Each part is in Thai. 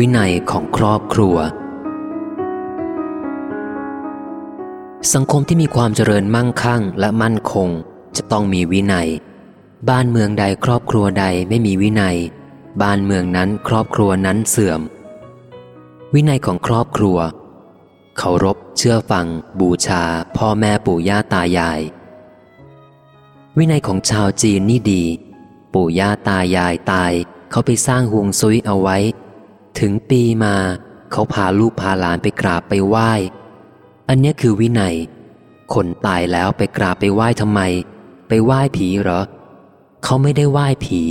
วินัยของครอบครัว สังคมที่มีความเจริญมั่งคั่งและมั่นคง จะต้องมีวินัย บ้านเมืองใดครอบครัวใดไม่มีวินัย บ้านเมืองนั้นครอบครัวนั้นเสื่อม วินัยของครอบครัวเคารพเชื่อฟัง บูชา พ่อแม่ปู่ย่าตายาย วินัยของชาวจีนนี่ดี ปู่ย่าตายายตาย เขาไปสร้างห่วงซุยเอาไว้ ถึงปีมาเขาพาลูกพาหลานไปกราบไปไหว้ อันนี้คือวินัย คนตายแล้วไปกราบไปไหว้ทำไม ไปไหว้ผีเหรอ เขาไม่ได้ไหว้ผี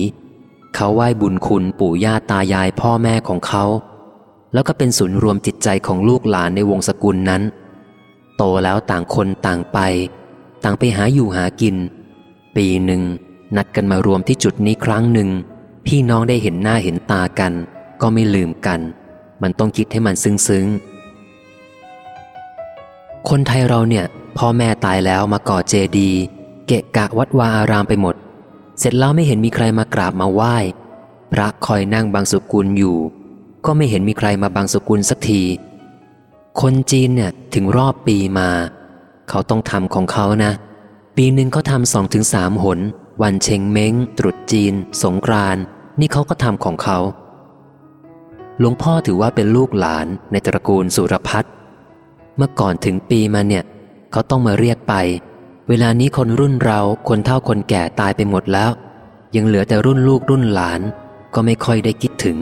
เขาไหว้บุญคุณปู่ย่าตายายพ่อแม่ของเขา แล้วก็เป็นศูนย์รวมจิตใจของลูกหลานในวงศกุลนั้น โตแล้วต่างคนต่างไป ต่างไปหาอยู่หากิน ปีหนึ่งนัดกันมารวมที่จุดนี้ครั้งหนึ่งพี่น้องได้เห็นหน้าเห็นตากัน ก็ไม่ลืมกัน มันต้องคิดให้มันซึ้งซึ้งคนไทยเราเนี่ย พ่อแม่ตายแล้วมาก่อเจดี เกะกะวัดวาอารามไปหมด เสร็จแล้วไม่เห็นมีใครมากราบมาไหว้ พระคอยนั่งบางสุกุลอยู่ ก็ไม่เห็นมีใครมาบางสุกุลสักที คนจีนเนี่ยถึงรอบปีมา เขาต้องทำของเขานะ ปีหนึ่งเขาทำสองถึงสามหน วันเชงเม้ง ตรุษจีน สงกรานนี่เขาก็ทำของเขา หลวงพ่อถือว่าเป็นลูกหลานในตระกูลสุรพัฒน์เมื่อก่อนถึงปีมาเนี่ย เขาต้องมาเรียกไป เวลานี้คนรุ่นเราคนเฒ่าคนแก่ตายไปหมดแล้ว ยังเหลือแต่รุ่นลูกรุ่นหลาน ก็ไม่ค่อยได้คิดถึง